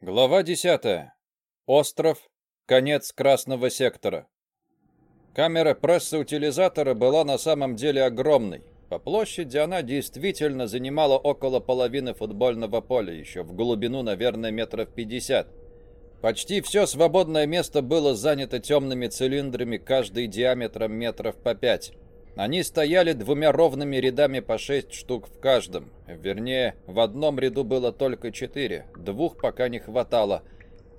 Глава 10. Остров. Конец красного сектора. Камера пресса-утилизатора была на самом деле огромной. По площади она действительно занимала около половины футбольного поля, еще в глубину, наверное, метров 50. Почти все свободное место было занято темными цилиндрами, каждый диаметром метров по 5. Они стояли двумя ровными рядами по шесть штук в каждом. Вернее, в одном ряду было только четыре, двух пока не хватало.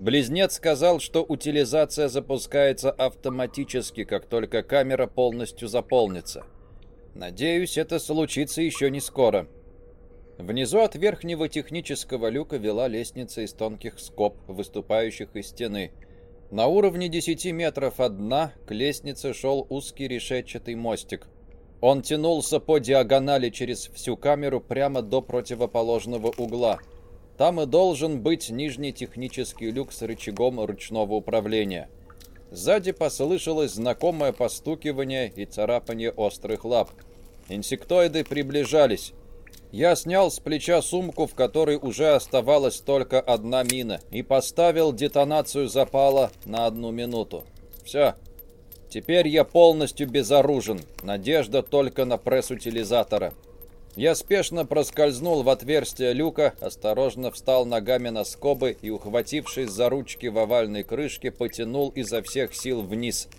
Близнец сказал, что утилизация запускается автоматически, как только камера полностью заполнится. Надеюсь, это случится еще не скоро. Внизу от верхнего технического люка вела лестница из тонких скоб, выступающих из стены. На уровне 10 метров от дна к лестнице шел узкий решетчатый мостик. Он тянулся по диагонали через всю камеру прямо до противоположного угла. Там и должен быть нижний технический люк с рычагом ручного управления. Сзади послышалось знакомое постукивание и царапание острых лап. Инсектоиды приближались. Я снял с плеча сумку, в которой уже оставалась только одна мина, и поставил детонацию запала на одну минуту. Все. Теперь я полностью безоружен. Надежда только на пресс утилизатора. Я спешно проскользнул в отверстие люка, осторожно встал ногами на скобы и, ухватившись за ручки в овальной крышке, потянул изо всех сил вниз –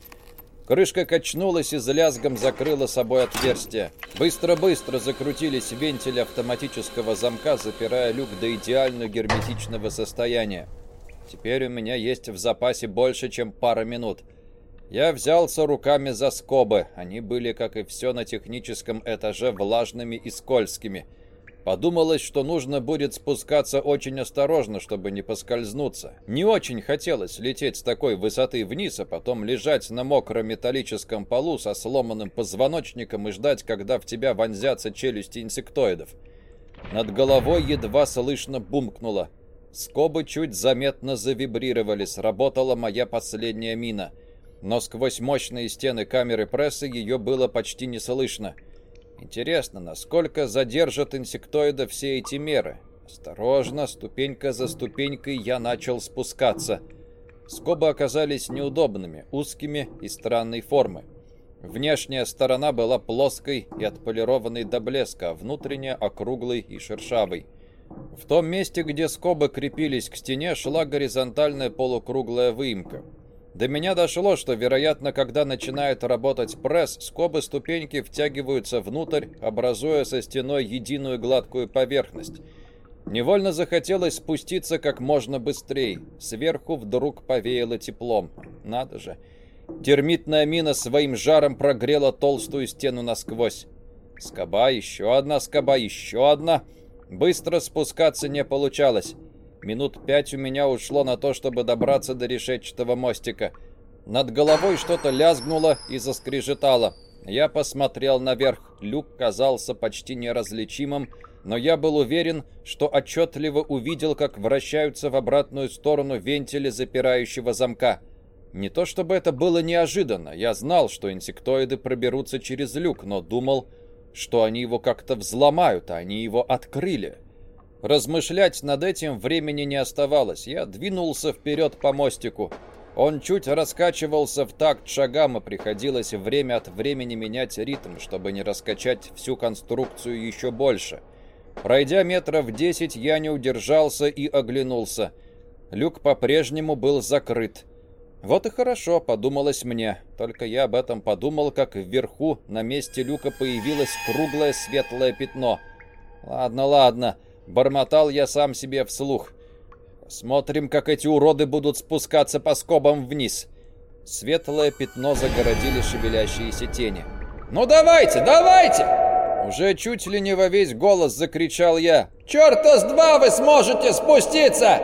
Крышка качнулась и с лязгом закрыла собой отверстие. Быстро-быстро закрутились вентили автоматического замка, запирая люк до идеально герметичного состояния. Теперь у меня есть в запасе больше, чем пара минут. Я взялся руками за скобы. Они были, как и все на техническом этаже, влажными и скользкими. Подумалось, что нужно будет спускаться очень осторожно, чтобы не поскользнуться. Не очень хотелось лететь с такой высоты вниз, а потом лежать на мокром металлическом полу со сломанным позвоночником и ждать, когда в тебя вонзятся челюсти инсектоидов. Над головой едва слышно бумкнуло. Скобы чуть заметно завибрировали, сработала моя последняя мина. Но сквозь мощные стены камеры прессы ее было почти не слышно. Интересно, насколько задержат инсектоида все эти меры? Осторожно, ступенька за ступенькой я начал спускаться. Скобы оказались неудобными, узкими и странной формы. Внешняя сторона была плоской и отполированной до блеска, а внутренняя округлой и шершавой. В том месте, где скобы крепились к стене, шла горизонтальная полукруглая выемка. До меня дошло, что, вероятно, когда начинает работать пресс, скобы ступеньки втягиваются внутрь, образуя со стеной единую гладкую поверхность. Невольно захотелось спуститься как можно быстрее. Сверху вдруг повеяло теплом. Надо же. Термитная мина своим жаром прогрела толстую стену насквозь. Скоба, еще одна скоба, еще одна. Быстро спускаться не получалось. Минут пять у меня ушло на то, чтобы добраться до решетчатого мостика. Над головой что-то лязгнуло и заскрежетало. Я посмотрел наверх. Люк казался почти неразличимым, но я был уверен, что отчетливо увидел, как вращаются в обратную сторону вентили запирающего замка. Не то чтобы это было неожиданно. Я знал, что инсектоиды проберутся через люк, но думал, что они его как-то взломают, а они его открыли. Размышлять над этим времени не оставалось. Я двинулся вперед по мостику. Он чуть раскачивался в такт шагам, и приходилось время от времени менять ритм, чтобы не раскачать всю конструкцию еще больше. Пройдя метров десять, я не удержался и оглянулся. Люк по-прежнему был закрыт. Вот и хорошо, подумалось мне. Только я об этом подумал, как вверху на месте люка появилось круглое светлое пятно. Ладно, ладно. Бормотал я сам себе вслух. Смотрим, как эти уроды будут спускаться по скобам вниз. Светлое пятно загородили шевелящиеся тени. «Ну давайте, давайте!» Уже чуть ли не во весь голос закричал я. «Черта с два вы сможете спуститься!»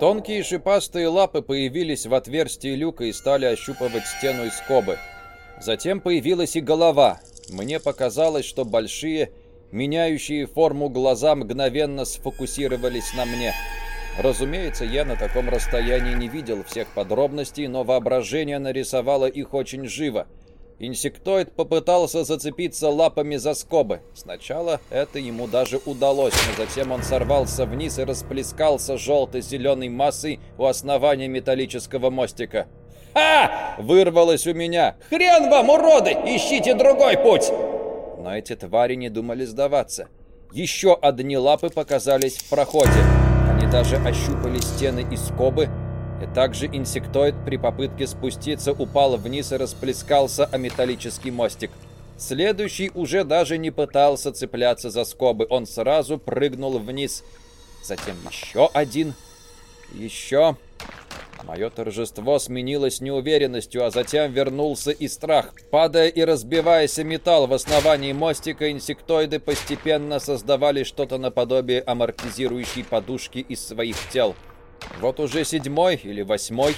Тонкие шипастые лапы появились в отверстии люка и стали ощупывать стену из скобы. Затем появилась и голова. Мне показалось, что большие Меняющие форму глаза мгновенно сфокусировались на мне. Разумеется, я на таком расстоянии не видел всех подробностей, но воображение нарисовало их очень живо. Инсектоид попытался зацепиться лапами за скобы. Сначала это ему даже удалось, но затем он сорвался вниз и расплескался желто-зеленой массой у основания металлического мостика. «Ха!» — вырвалось у меня. «Хрен вам, уроды! Ищите другой путь!» Но эти твари не думали сдаваться. Еще одни лапы показались в проходе. Они даже ощупали стены и скобы, и также инсектоид при попытке спуститься упал вниз и расплескался о металлический мостик. Следующий уже даже не пытался цепляться за скобы, он сразу прыгнул вниз. Затем еще один, еще... Мое торжество сменилось неуверенностью, а затем вернулся и страх. Падая и разбиваясь металл в основании мостика, инсектоиды постепенно создавали что-то наподобие амортизирующей подушки из своих тел. Вот уже седьмой или восьмой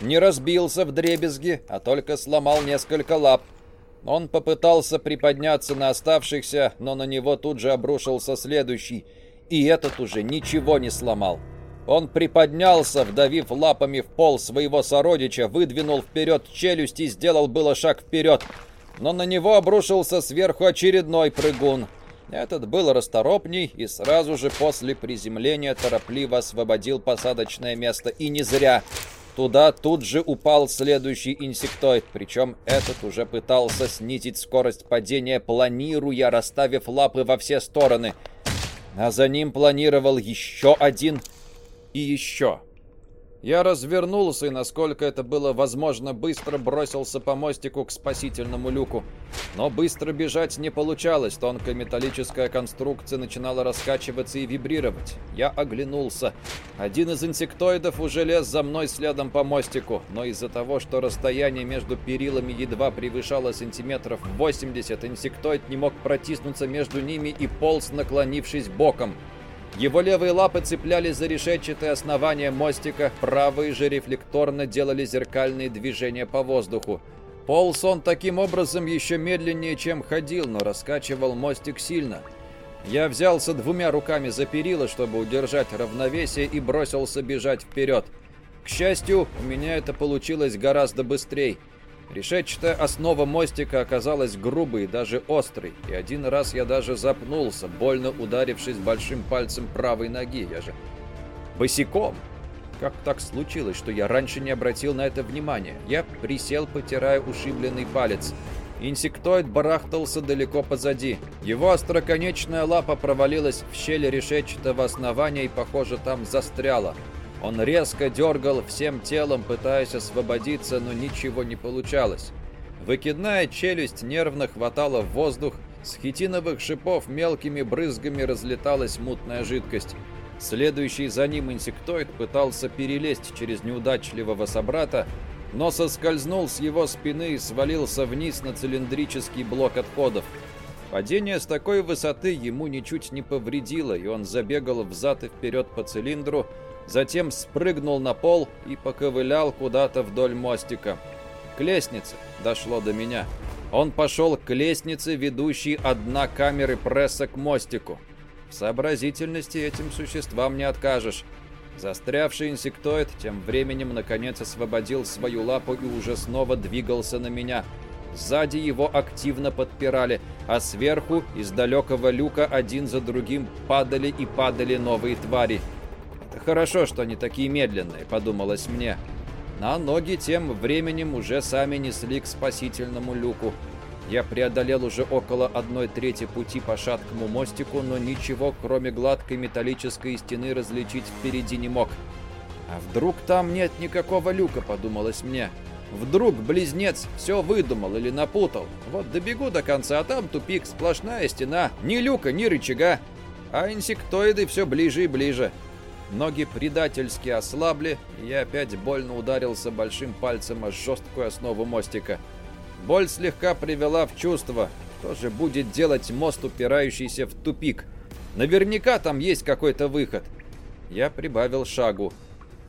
не разбился в дребезги, а только сломал несколько лап. Он попытался приподняться на оставшихся, но на него тут же обрушился следующий, и этот уже ничего не сломал. Он приподнялся, вдавив лапами в пол своего сородича, выдвинул вперед челюсть и сделал было шаг вперед, но на него обрушился сверху очередной прыгун. Этот был расторопней и сразу же после приземления торопливо освободил посадочное место. И не зря. Туда тут же упал следующий инсектоид, причем этот уже пытался снизить скорость падения, планируя, расставив лапы во все стороны. А за ним планировал еще один и еще. Я развернулся и, насколько это было возможно, быстро бросился по мостику к спасительному люку. Но быстро бежать не получалось, тонкая металлическая конструкция начинала раскачиваться и вибрировать. Я оглянулся. Один из инсектоидов уже лез за мной следом по мостику, но из-за того, что расстояние между перилами едва превышало сантиметров 80, инсектоид не мог протиснуться между ними и полз, наклонившись боком. Его левые лапы цеплялись за решетчатое основание мостика, правые же рефлекторно делали зеркальные движения по воздуху. Полз он таким образом еще медленнее, чем ходил, но раскачивал мостик сильно. Я взялся двумя руками за перила, чтобы удержать равновесие и бросился бежать вперед. К счастью, у меня это получилось гораздо быстрее. Решетчатая основа мостика оказалась грубой даже острой, и один раз я даже запнулся, больно ударившись большим пальцем правой ноги. Я же босиком. Как так случилось, что я раньше не обратил на это внимания? Я присел, потирая ушибленный палец. Инсектоид барахтался далеко позади. Его остроконечная лапа провалилась в щель решетчатого основания и, похоже, там застряла. Он резко дергал всем телом, пытаясь освободиться, но ничего не получалось. Выкидная челюсть нервно хватала в воздух, с хитиновых шипов мелкими брызгами разлеталась мутная жидкость. Следующий за ним инсектоид пытался перелезть через неудачливого собрата, но соскользнул с его спины и свалился вниз на цилиндрический блок отходов. Падение с такой высоты ему ничуть не повредило, и он забегал взад и вперед по цилиндру, затем спрыгнул на пол и поковылял куда-то вдоль мостика. К лестнице дошло до меня. Он пошел к лестнице, ведущей от дна камеры пресса к мостику. В сообразительности этим существам не откажешь. Застрявший инсектоид тем временем наконец освободил свою лапу и уже снова двигался на меня. Сзади его активно подпирали, а сверху из далекого люка один за другим падали и падали новые твари. Хорошо, что они такие медленные, подумалось мне. А ноги тем временем уже сами несли к спасительному люку. Я преодолел уже около одной трети пути по шаткому мостику, но ничего, кроме гладкой металлической стены, различить впереди не мог. А вдруг там нет никакого люка, подумалось мне. Вдруг близнец все выдумал или напутал. Вот добегу до конца, а там тупик, сплошная стена, ни люка, ни рычага. А инсектоиды все ближе и ближе. Ноги предательски ослабли, и я опять больно ударился большим пальцем о жесткую основу мостика. Боль слегка привела в чувство. Что же будет делать мост, упирающийся в тупик? Наверняка там есть какой-то выход. Я прибавил шагу.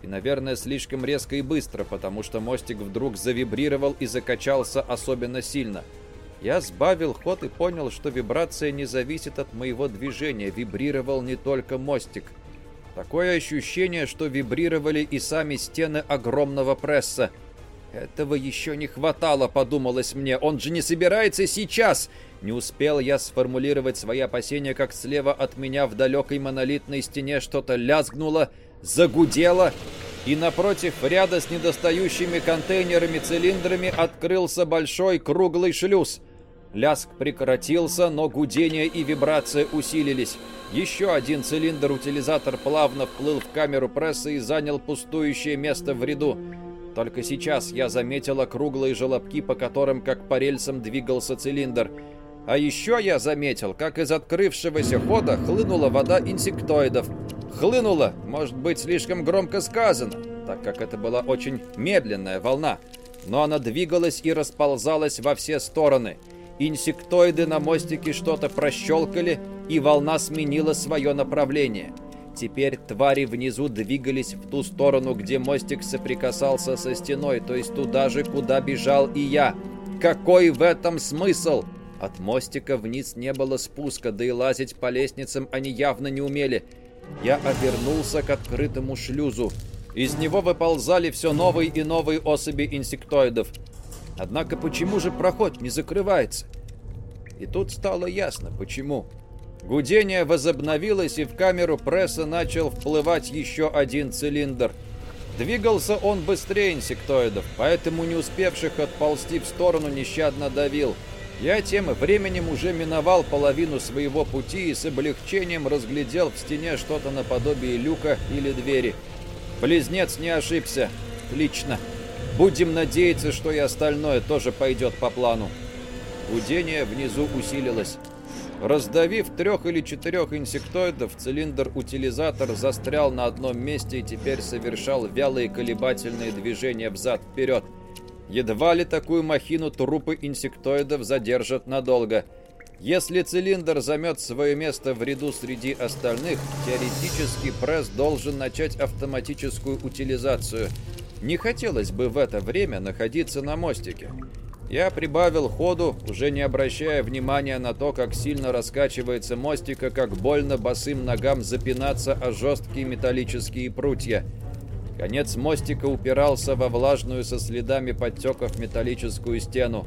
И, наверное, слишком резко и быстро, потому что мостик вдруг завибрировал и закачался особенно сильно. Я сбавил ход и понял, что вибрация не зависит от моего движения. Вибрировал не только мостик. Такое ощущение, что вибрировали и сами стены огромного пресса. Этого еще не хватало, подумалось мне. Он же не собирается сейчас. Не успел я сформулировать свои опасения, как слева от меня в далекой монолитной стене что-то лязгнуло, загудело, и напротив ряда с недостающими контейнерами-цилиндрами открылся большой круглый шлюз. Ляск прекратился, но гудение и вибрация усилились. Еще один цилиндр-утилизатор плавно вплыл в камеру прессы и занял пустующее место в ряду. Только сейчас я заметила круглые желобки, по которым, как по рельсам, двигался цилиндр. А еще я заметил, как из открывшегося хода хлынула вода инсектоидов. Хлынула, может быть, слишком громко сказано, так как это была очень медленная волна. Но она двигалась и расползалась во все стороны. Инсектоиды на мостике что-то прощелкали, и волна сменила свое направление. Теперь твари внизу двигались в ту сторону, где мостик соприкасался со стеной, то есть туда же, куда бежал и я. Какой в этом смысл? От мостика вниз не было спуска, да и лазить по лестницам они явно не умели. Я обернулся к открытому шлюзу. Из него выползали все новые и новые особи инсектоидов. Однако почему же проход не закрывается? И тут стало ясно, почему. Гудение возобновилось, и в камеру пресса начал вплывать еще один цилиндр. Двигался он быстрее инсектоидов, поэтому не успевших отползти в сторону нещадно давил. Я тем временем уже миновал половину своего пути и с облегчением разглядел в стене что-то наподобие люка или двери. Близнец не ошибся. Отлично. Будем надеяться, что и остальное тоже пойдет по плану. Гудение внизу усилилось. Раздавив трех или четырех инсектоидов, цилиндр-утилизатор застрял на одном месте и теперь совершал вялые колебательные движения взад-вперед. Едва ли такую махину трупы инсектоидов задержат надолго. Если цилиндр займет свое место в ряду среди остальных, теоретически пресс должен начать автоматическую утилизацию. Не хотелось бы в это время находиться на мостике. Я прибавил ходу, уже не обращая внимания на то, как сильно раскачивается мостика, как больно босым ногам запинаться о жесткие металлические прутья. Конец мостика упирался во влажную со следами подтеков металлическую стену.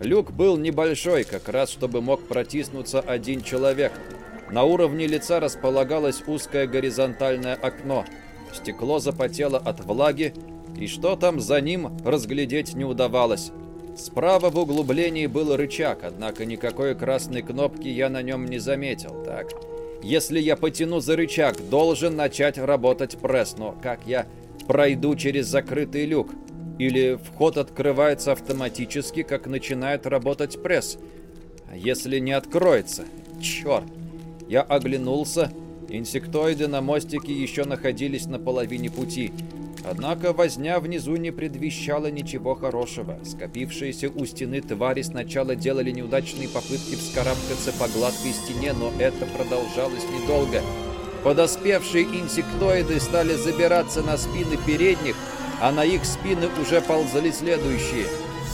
Люк был небольшой, как раз чтобы мог протиснуться один человек. На уровне лица располагалось узкое горизонтальное окно. Стекло запотело от влаги, и что там за ним разглядеть не удавалось. Справа в углублении был рычаг, однако никакой красной кнопки я на нем не заметил. Так, если я потяну за рычаг, должен начать работать пресс, но как я пройду через закрытый люк? Или вход открывается автоматически, как начинает работать пресс? А если не откроется? Черт! Я оглянулся. Инсектоиды на мостике еще находились на половине пути. Однако возня внизу не предвещала ничего хорошего. Скопившиеся у стены твари сначала делали неудачные попытки вскарабкаться по гладкой стене, но это продолжалось недолго. Подоспевшие инсектоиды стали забираться на спины передних, а на их спины уже ползали следующие.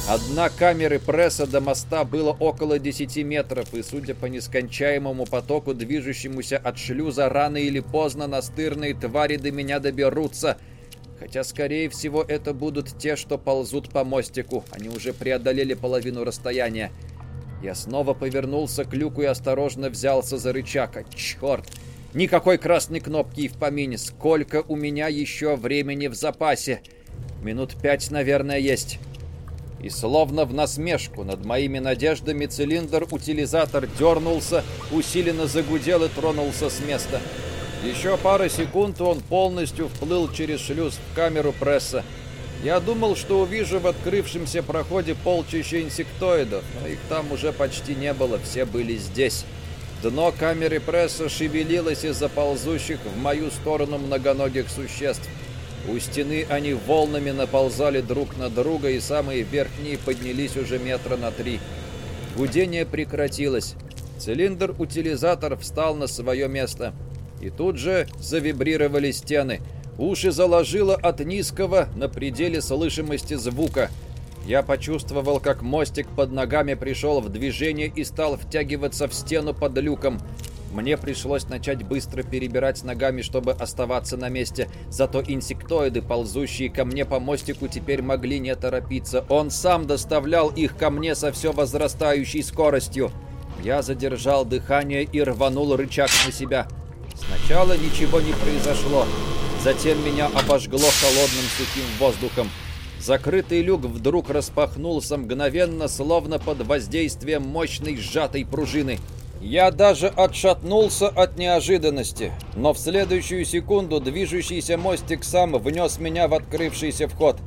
Одна камеры пресса до моста было около 10 метров, и, судя по нескончаемому потоку, движущемуся от шлюза, рано или поздно настырные твари до меня доберутся — Хотя, скорее всего, это будут те, что ползут по мостику. Они уже преодолели половину расстояния. Я снова повернулся к люку и осторожно взялся за рычаг. А, черт! Никакой красной кнопки и в помине. Сколько у меня еще времени в запасе? Минут пять, наверное, есть. И словно в насмешку над моими надеждами цилиндр-утилизатор дернулся, усиленно загудел и тронулся с места. Еще пара секунд он полностью вплыл через шлюз в камеру пресса. Я думал, что увижу в открывшемся проходе полчища инсектоидов, но их там уже почти не было, все были здесь. Дно камеры пресса шевелилось из-за ползущих в мою сторону многоногих существ. У стены они волнами наползали друг на друга, и самые верхние поднялись уже метра на три. Гудение прекратилось. Цилиндр-утилизатор встал на свое место — и тут же завибрировали стены. Уши заложило от низкого на пределе слышимости звука. Я почувствовал, как мостик под ногами пришел в движение и стал втягиваться в стену под люком. Мне пришлось начать быстро перебирать ногами, чтобы оставаться на месте. Зато инсектоиды, ползущие ко мне по мостику, теперь могли не торопиться. Он сам доставлял их ко мне со все возрастающей скоростью. Я задержал дыхание и рванул рычаг на себя. Сначала ничего не произошло. Затем меня обожгло холодным сухим воздухом. Закрытый люк вдруг распахнулся мгновенно, словно под воздействием мощной сжатой пружины. Я даже отшатнулся от неожиданности, но в следующую секунду движущийся мостик сам внес меня в открывшийся вход.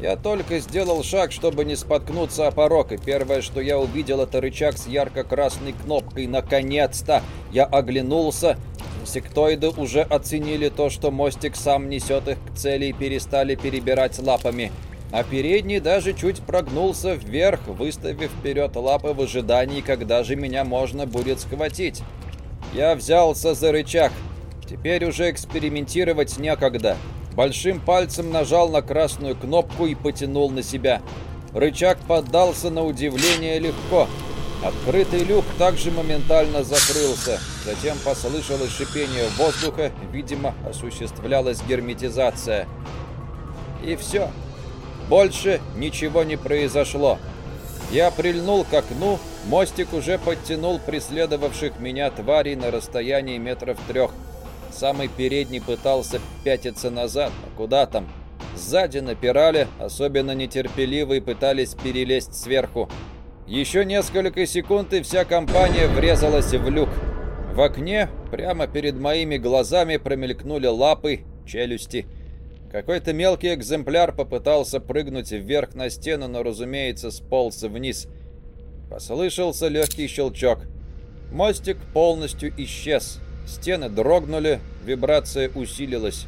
Я только сделал шаг, чтобы не споткнуться о порог, и первое, что я увидел, это рычаг с ярко-красной кнопкой. Наконец-то! Я оглянулся. Инсектоиды уже оценили то, что мостик сам несет их к цели и перестали перебирать лапами а передний даже чуть прогнулся вверх, выставив вперед лапы в ожидании, когда же меня можно будет схватить. Я взялся за рычаг. Теперь уже экспериментировать некогда. Большим пальцем нажал на красную кнопку и потянул на себя. Рычаг поддался на удивление легко. Открытый люк также моментально закрылся. Затем послышалось шипение воздуха, видимо, осуществлялась герметизация. И все. Больше ничего не произошло. Я прильнул к окну, мостик уже подтянул преследовавших меня тварей на расстоянии метров трех. Самый передний пытался пятиться назад, а куда там? Сзади напирали, особенно нетерпеливые пытались перелезть сверху. Еще несколько секунд, и вся компания врезалась в люк. В окне, прямо перед моими глазами, промелькнули лапы, челюсти. Какой-то мелкий экземпляр попытался прыгнуть вверх на стену, но, разумеется, сполз вниз. Послышался легкий щелчок. Мостик полностью исчез. Стены дрогнули, вибрация усилилась.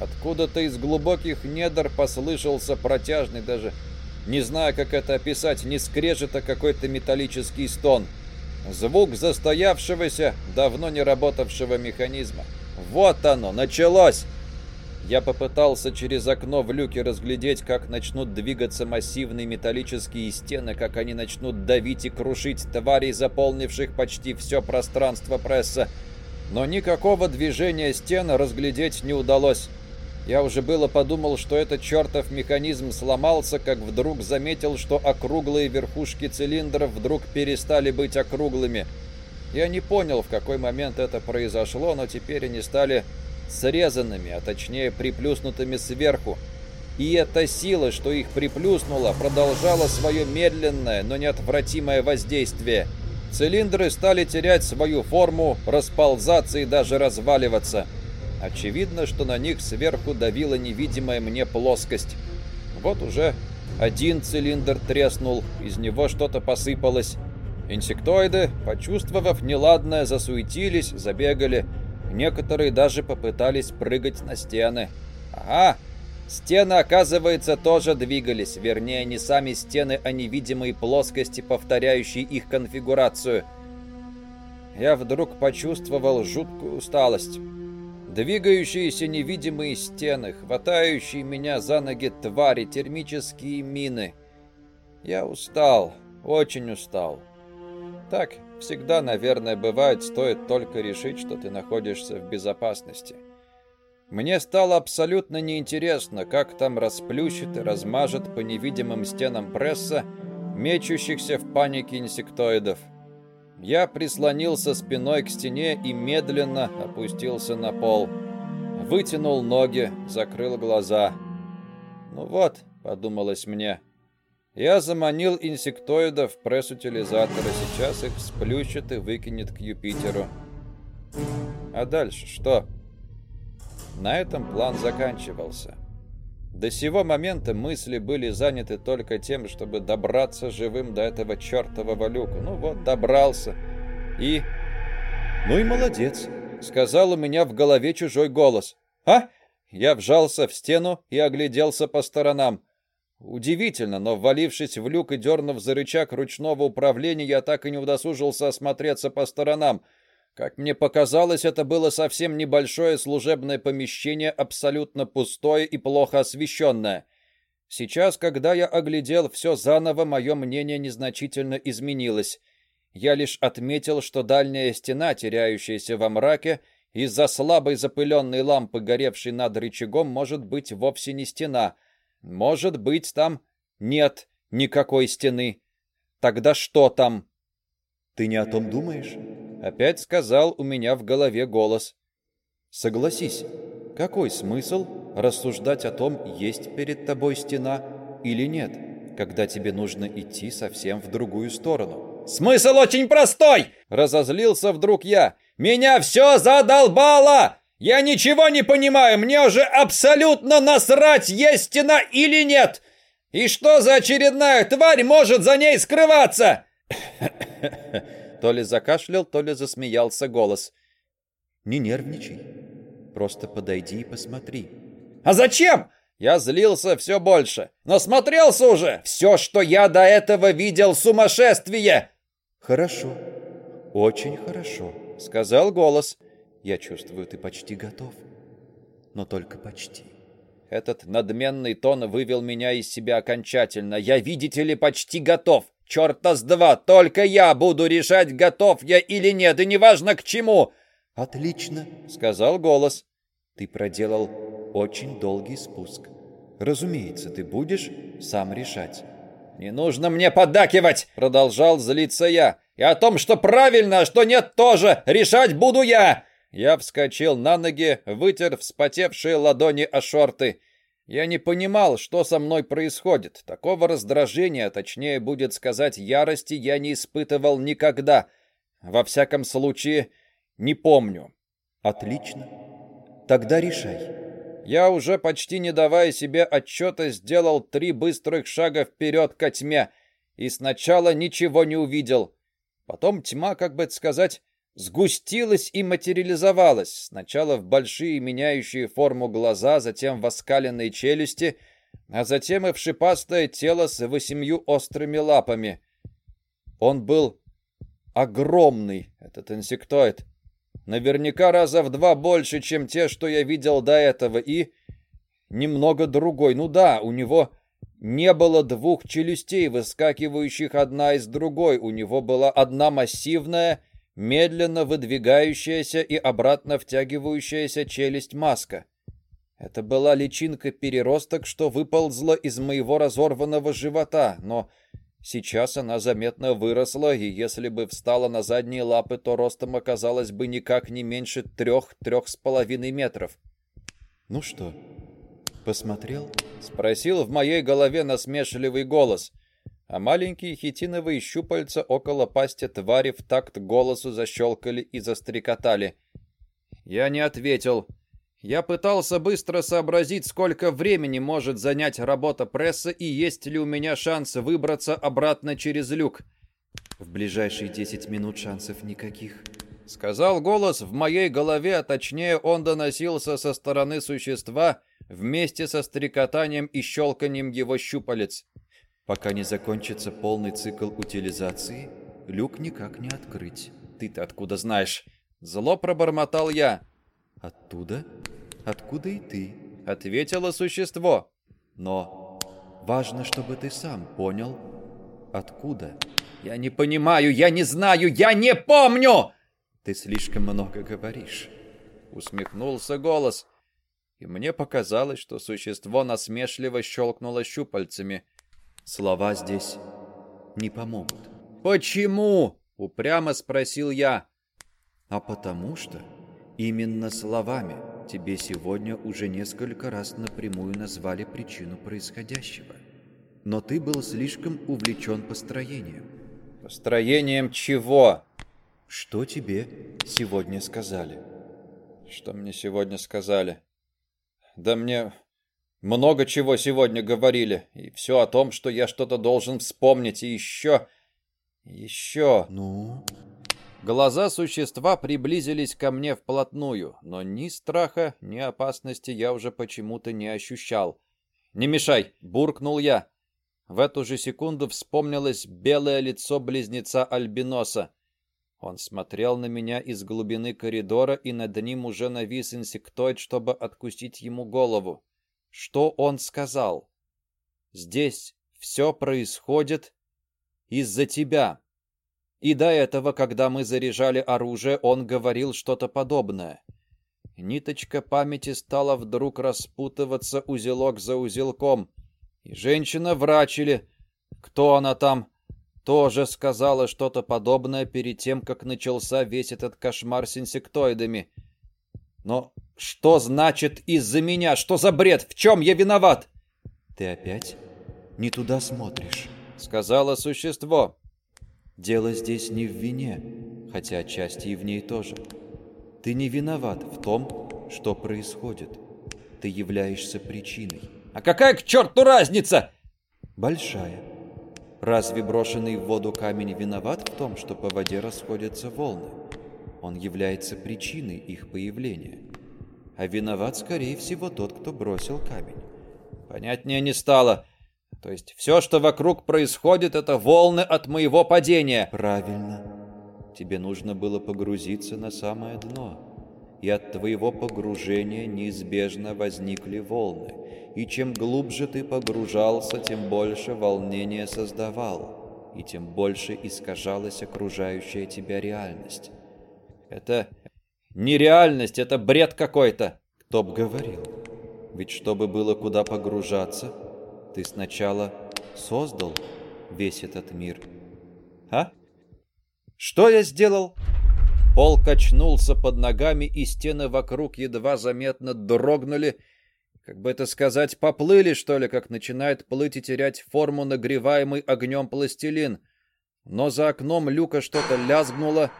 Откуда-то из глубоких недр послышался протяжный, даже не знаю, как это описать, не скрежет, а какой-то металлический стон. Звук застоявшегося, давно не работавшего механизма. Вот оно, началось! Я попытался через окно в люке разглядеть, как начнут двигаться массивные металлические стены, как они начнут давить и крушить тварей, заполнивших почти все пространство пресса. Но никакого движения стен разглядеть не удалось. Я уже было подумал, что этот чертов механизм сломался, как вдруг заметил, что округлые верхушки цилиндров вдруг перестали быть округлыми. Я не понял, в какой момент это произошло, но теперь они стали срезанными, а точнее приплюснутыми сверху. И эта сила, что их приплюснула, продолжала свое медленное, но неотвратимое воздействие. Цилиндры стали терять свою форму, расползаться и даже разваливаться. Очевидно, что на них сверху давила невидимая мне плоскость. Вот уже один цилиндр треснул, из него что-то посыпалось. Инсектоиды, почувствовав неладное, засуетились, забегали. Некоторые даже попытались прыгать на стены. Ага, стены, оказывается, тоже двигались. Вернее, не сами стены, а невидимые плоскости, повторяющие их конфигурацию. Я вдруг почувствовал жуткую усталость. Двигающиеся невидимые стены, хватающие меня за ноги твари, термические мины. Я устал, очень устал. Так, Всегда, наверное, бывает, стоит только решить, что ты находишься в безопасности. Мне стало абсолютно неинтересно, как там расплющит и размажет по невидимым стенам пресса мечущихся в панике инсектоидов. Я прислонился спиной к стене и медленно опустился на пол. Вытянул ноги, закрыл глаза. «Ну вот», — подумалось мне, — я заманил инсектоидов в пресс-утилизатора. Сейчас их сплющит и выкинет к Юпитеру. А дальше что? На этом план заканчивался. До сего момента мысли были заняты только тем, чтобы добраться живым до этого чертового люка. Ну вот, добрался. И... «Ну и молодец», — сказал у меня в голове чужой голос. «А?» Я вжался в стену и огляделся по сторонам. Удивительно, но ввалившись в люк и дернув за рычаг ручного управления, я так и не удосужился осмотреться по сторонам. Как мне показалось, это было совсем небольшое служебное помещение, абсолютно пустое и плохо освещенное. Сейчас, когда я оглядел все заново, мое мнение незначительно изменилось. Я лишь отметил, что дальняя стена, теряющаяся во мраке, из-за слабой запыленной лампы, горевшей над рычагом, может быть вовсе не стена. Может быть, там нет никакой стены. Тогда что там? Ты не о том думаешь? Опять сказал у меня в голове голос. Согласись, какой смысл рассуждать о том, есть перед тобой стена или нет, когда тебе нужно идти совсем в другую сторону? Смысл очень простой! Разозлился вдруг я. Меня все задолбало! Я ничего не понимаю, мне уже абсолютно насрать, есть стена или нет! И что за очередная тварь может за ней скрываться? То ли закашлял, то ли засмеялся голос. Не нервничай. Просто подойди и посмотри. А зачем? Я злился все больше. Но смотрелся уже. Все, что я до этого видел, сумасшествие. Хорошо. Очень хорошо сказал голос. Я чувствую, ты почти готов. Но только почти. Этот надменный тон вывел меня из себя окончательно. Я, видите ли, почти готов. Черта с два, только я буду решать, готов я или нет, и неважно к чему. Отлично, сказал голос. Ты проделал очень долгий спуск. Разумеется, ты будешь сам решать. «Не нужно мне поддакивать!» — продолжал злиться я. «И о том, что правильно, а что нет тоже, решать буду я!» Я вскочил на ноги, вытер вспотевшие ладони о шорты. Я не понимал, что со мной происходит. Такого раздражения, точнее будет сказать, ярости я не испытывал никогда. Во всяком случае, не помню. Отлично. Тогда решай. Я уже почти не давая себе отчета сделал три быстрых шага вперед ко тьме и сначала ничего не увидел. Потом тьма, как бы сказать, сгустилась и материализовалась. Сначала в большие меняющие форму глаза, затем в оскаленные челюсти, а затем и в шипастое тело с восемью острыми лапами. Он был огромный, этот инсектоид. Наверняка раза в два больше, чем те, что я видел до этого, и немного другой. Ну да, у него не было двух челюстей, выскакивающих одна из другой. У него была одна массивная, медленно выдвигающаяся и обратно втягивающаяся челюсть маска. Это была личинка переросток, что выползла из моего разорванного живота, но Сейчас она заметно выросла, и если бы встала на задние лапы, то ростом оказалась бы никак не меньше трех-трех с половиной метров. «Ну что, посмотрел?» — спросил в моей голове насмешливый голос, а маленькие хитиновые щупальца около пасти твари в такт голосу защелкали и застрекотали. Я не ответил, — я пытался быстро сообразить, сколько времени может занять работа пресса и есть ли у меня шанс выбраться обратно через люк. В ближайшие 10 минут шансов никаких. Сказал голос в моей голове, а точнее он доносился со стороны существа вместе со стрекотанием и щелканием его щупалец. Пока не закончится полный цикл утилизации, люк никак не открыть. Ты-то откуда знаешь? Зло пробормотал я. Оттуда? Откуда и ты? Ответило существо. Но важно, чтобы ты сам понял, откуда. Я не понимаю, я не знаю, я не помню! Ты слишком много говоришь. Усмехнулся голос. И мне показалось, что существо насмешливо щелкнуло щупальцами. Слова здесь не помогут. «Почему?» — упрямо спросил я. «А потому что Именно словами тебе сегодня уже несколько раз напрямую назвали причину происходящего. Но ты был слишком увлечен построением. Построением чего? Что тебе сегодня сказали? Что мне сегодня сказали? Да мне много чего сегодня говорили. И все о том, что я что-то должен вспомнить. И еще... Еще... Ну... Глаза существа приблизились ко мне вплотную, но ни страха, ни опасности я уже почему-то не ощущал. «Не мешай!» — буркнул я. В эту же секунду вспомнилось белое лицо близнеца Альбиноса. Он смотрел на меня из глубины коридора, и над ним уже навис инсектоид, чтобы откусить ему голову. Что он сказал? «Здесь все происходит из-за тебя». И до этого, когда мы заряжали оружие, он говорил что-то подобное. Ниточка памяти стала вдруг распутываться узелок за узелком. И женщина-врач или кто она там, тоже сказала что-то подобное перед тем, как начался весь этот кошмар с инсектоидами. Но что значит из-за меня? Что за бред? В чем я виноват? Ты опять не туда смотришь, сказала существо. Дело здесь не в вине, хотя отчасти и в ней тоже. Ты не виноват в том, что происходит. Ты являешься причиной. А какая к черту разница? Большая. Разве брошенный в воду камень виноват в том, что по воде расходятся волны? Он является причиной их появления. А виноват, скорее всего, тот, кто бросил камень. Понятнее не стало. То есть все, что вокруг происходит, это волны от моего падения. Правильно. Тебе нужно было погрузиться на самое дно. И от твоего погружения неизбежно возникли волны. И чем глубже ты погружался, тем больше волнения создавал. И тем больше искажалась окружающая тебя реальность. Это нереальность, это бред какой-то. Кто б говорил. Ведь чтобы было куда погружаться, ты сначала создал весь этот мир. А? Что я сделал? Пол качнулся под ногами, и стены вокруг едва заметно дрогнули, как бы это сказать, поплыли, что ли, как начинает плыть и терять форму нагреваемый огнем пластилин. Но за окном люка что-то лязгнуло,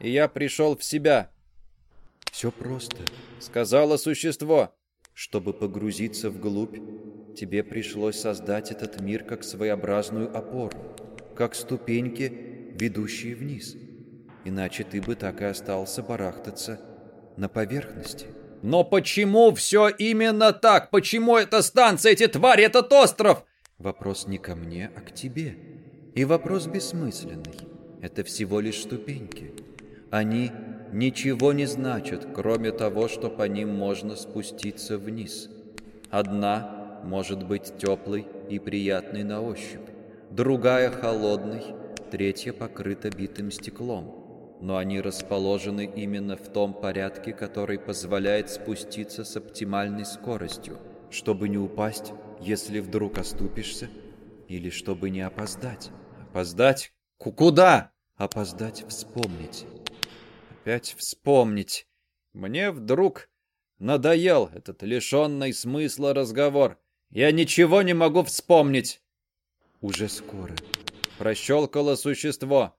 и я пришел в себя. «Все просто», — сказала существо. «Чтобы погрузиться вглубь, тебе пришлось создать этот мир как своеобразную опору, как ступеньки, ведущие вниз. Иначе ты бы так и остался барахтаться на поверхности. Но почему все именно так? Почему эта станция, эти твари, этот остров? Вопрос не ко мне, а к тебе. И вопрос бессмысленный. Это всего лишь ступеньки. Они ничего не значат, кроме того, что по ним можно спуститься вниз. Одна может быть теплой и приятной на ощупь, другая холодной, третья покрыта битым стеклом. Но они расположены именно в том порядке, который позволяет спуститься с оптимальной скоростью, чтобы не упасть, если вдруг оступишься, или чтобы не опоздать. Опоздать? Куда? Опоздать вспомнить. Опять вспомнить. Мне вдруг надоел этот лишенный смысла разговор. Я ничего не могу вспомнить. Уже скоро. Прощелкало существо.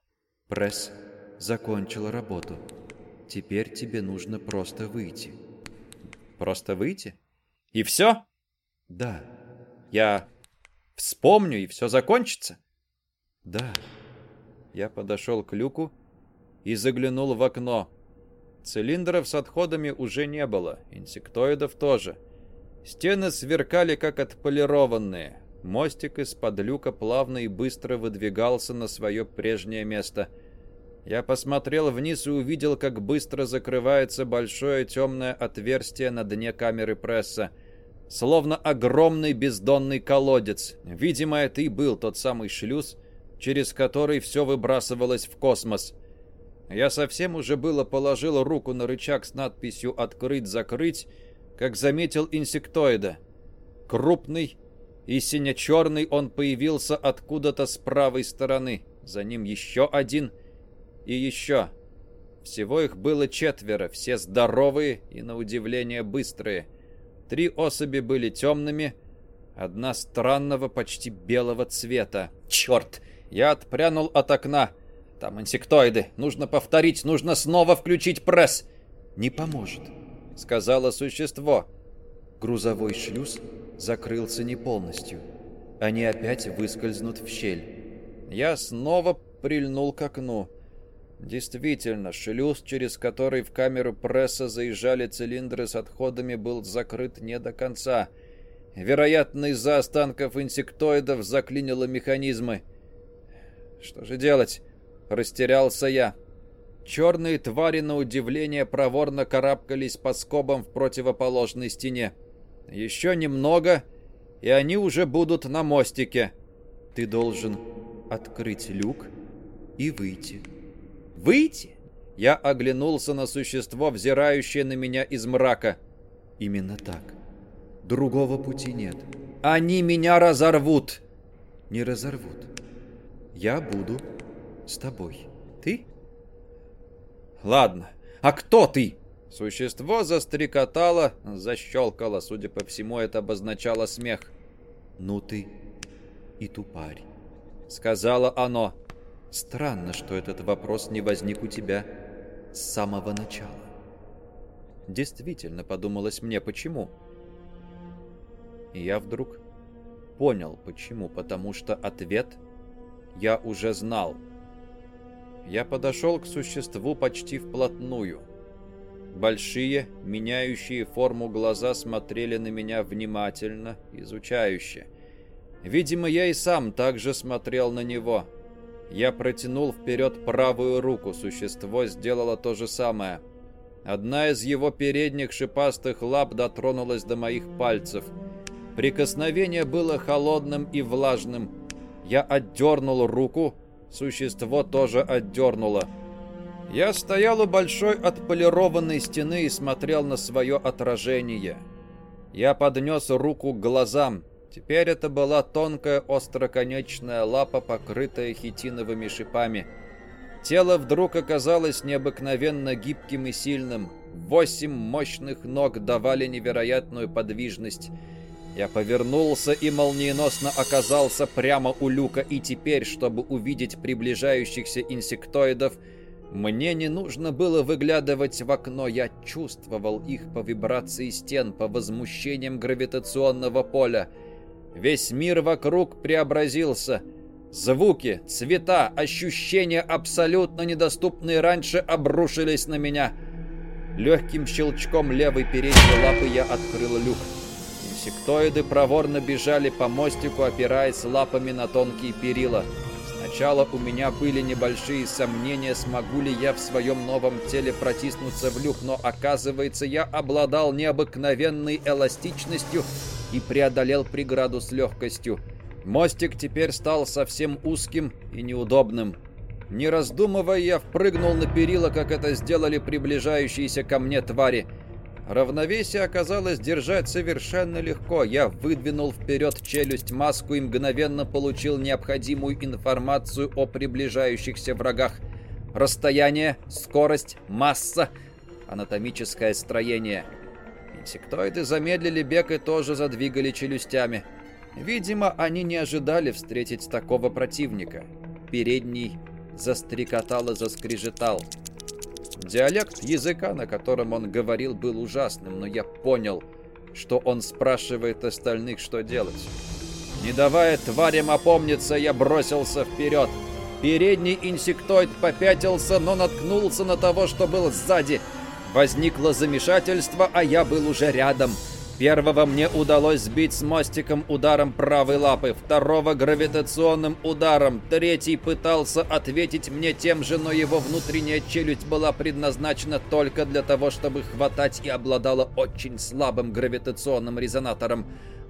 Пресс закончил работу. Теперь тебе нужно просто выйти. Просто выйти? И все? Да. Я вспомню, и все закончится? Да. Я подошел к люку и заглянул в окно. Цилиндров с отходами уже не было, инсектоидов тоже. Стены сверкали, как отполированные. Мостик из-под люка плавно и быстро выдвигался на свое прежнее место. Я посмотрел вниз и увидел, как быстро закрывается большое темное отверстие на дне камеры пресса. Словно огромный бездонный колодец. Видимо, это и был тот самый шлюз, через который все выбрасывалось в космос. Я совсем уже было положил руку на рычаг с надписью «Открыть-закрыть», как заметил инсектоида. Крупный и сине-черный он появился откуда-то с правой стороны. За ним еще один и еще. Всего их было четверо, все здоровые и, на удивление, быстрые. Три особи были темными, одна странного, почти белого цвета. Черт! Я отпрянул от окна. Там инсектоиды. Нужно повторить, нужно снова включить пресс. Не поможет. — сказала существо. Грузовой шлюз закрылся не полностью. Они опять выскользнут в щель. Я снова прильнул к окну. Действительно, шлюз, через который в камеру пресса заезжали цилиндры с отходами, был закрыт не до конца. Вероятно, из-за останков инсектоидов заклинило механизмы. Что же делать? Растерялся я. Черные твари, на удивление, проворно карабкались по скобам в противоположной стене. Еще немного, и они уже будут на мостике. Ты должен открыть люк и выйти. Выйти? Я оглянулся на существо, взирающее на меня из мрака. Именно так. Другого пути нет. Они меня разорвут. Не разорвут. Я буду с тобой. Ты? Ладно. А кто ты? Существо застрекотало, защелкало. Судя по всему, это обозначало смех. Ну ты и тупарь. Сказала оно. Странно, что этот вопрос не возник у тебя с самого начала. Действительно, подумалось мне, почему? И я вдруг понял, почему. Потому что ответ я уже знал. Я подошел к существу почти вплотную. Большие, меняющие форму глаза смотрели на меня внимательно, изучающе. Видимо, я и сам также смотрел на него. Я протянул вперед правую руку, существо сделало то же самое. Одна из его передних шипастых лап дотронулась до моих пальцев. Прикосновение было холодным и влажным. Я отдернул руку, существо тоже отдернуло. Я стоял у большой отполированной стены и смотрел на свое отражение. Я поднес руку к глазам. Теперь это была тонкая остроконечная лапа, покрытая хитиновыми шипами. Тело вдруг оказалось необыкновенно гибким и сильным. Восемь мощных ног давали невероятную подвижность. Я повернулся и молниеносно оказался прямо у люка, и теперь, чтобы увидеть приближающихся инсектоидов, мне не нужно было выглядывать в окно, я чувствовал их по вибрации стен, по возмущениям гравитационного поля. Весь мир вокруг преобразился. Звуки, цвета, ощущения, абсолютно недоступные раньше, обрушились на меня. Легким щелчком левой передней лапы я открыл люк. Инсектоиды проворно бежали по мостику, опираясь лапами на тонкие перила. Сначала у меня были небольшие сомнения, смогу ли я в своем новом теле протиснуться в люк, но оказывается, я обладал необыкновенной эластичностью и преодолел преграду с легкостью. Мостик теперь стал совсем узким и неудобным. Не раздумывая, я впрыгнул на перила, как это сделали приближающиеся ко мне твари. Равновесие оказалось держать совершенно легко. Я выдвинул вперед челюсть маску и мгновенно получил необходимую информацию о приближающихся врагах. Расстояние, скорость, масса, анатомическое строение. Инсектоиды замедлили бег и тоже задвигали челюстями. Видимо, они не ожидали встретить такого противника. Передний застрекотал и заскрежетал. Диалект языка, на котором он говорил, был ужасным, но я понял, что он спрашивает остальных, что делать. Не давая тварям опомниться, я бросился вперед. Передний инсектоид попятился, но наткнулся на того, что был сзади. Возникло замешательство, а я был уже рядом. Первого мне удалось сбить с мостиком ударом правой лапы, второго гравитационным ударом, третий пытался ответить мне тем же, но его внутренняя челюсть была предназначена только для того, чтобы хватать и обладала очень слабым гравитационным резонатором.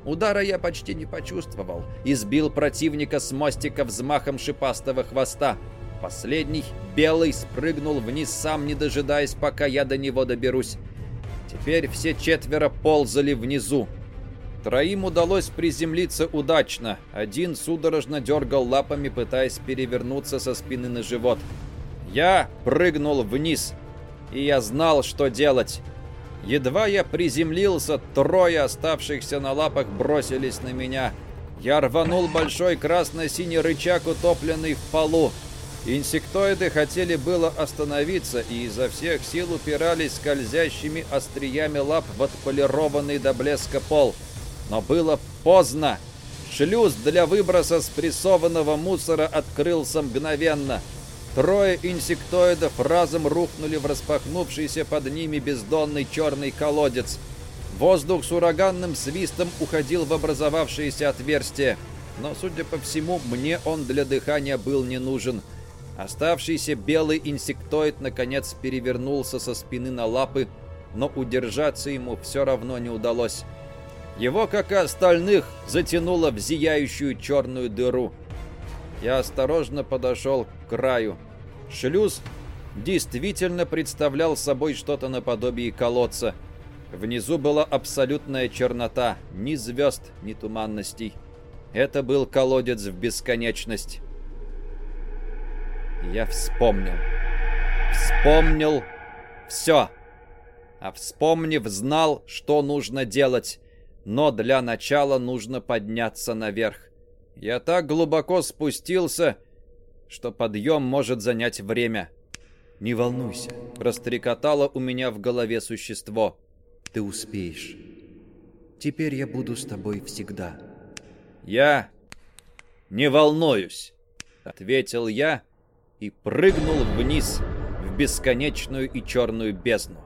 Удара я почти не почувствовал. Избил противника с мостика взмахом шипастого хвоста. Последний, белый, спрыгнул вниз сам, не дожидаясь, пока я до него доберусь. Теперь все четверо ползали внизу. Троим удалось приземлиться удачно. Один судорожно дергал лапами, пытаясь перевернуться со спины на живот. Я прыгнул вниз, и я знал, что делать. Едва я приземлился, трое оставшихся на лапах бросились на меня. Я рванул большой красно-синий рычаг, утопленный в полу. Инсектоиды хотели было остановиться и изо всех сил упирались скользящими остриями лап в отполированный до блеска пол. Но было поздно. Шлюз для выброса спрессованного мусора открылся мгновенно. Трое инсектоидов разом рухнули в распахнувшийся под ними бездонный черный колодец. Воздух с ураганным свистом уходил в образовавшееся отверстие. Но, судя по всему, мне он для дыхания был не нужен. — Оставшийся белый инсектоид наконец перевернулся со спины на лапы, но удержаться ему все равно не удалось. Его, как и остальных, затянуло в зияющую черную дыру. Я осторожно подошел к краю. Шлюз действительно представлял собой что-то наподобие колодца. Внизу была абсолютная чернота, ни звезд, ни туманностей. Это был колодец в бесконечность. Я вспомнил. Вспомнил все. А вспомнив, знал, что нужно делать. Но для начала нужно подняться наверх. Я так глубоко спустился, что подъем может занять время. «Не волнуйся», — растрекотало у меня в голове существо. «Ты успеешь. Теперь я буду с тобой всегда». «Я не волнуюсь», — ответил я и прыгнул вниз в бесконечную и черную бездну.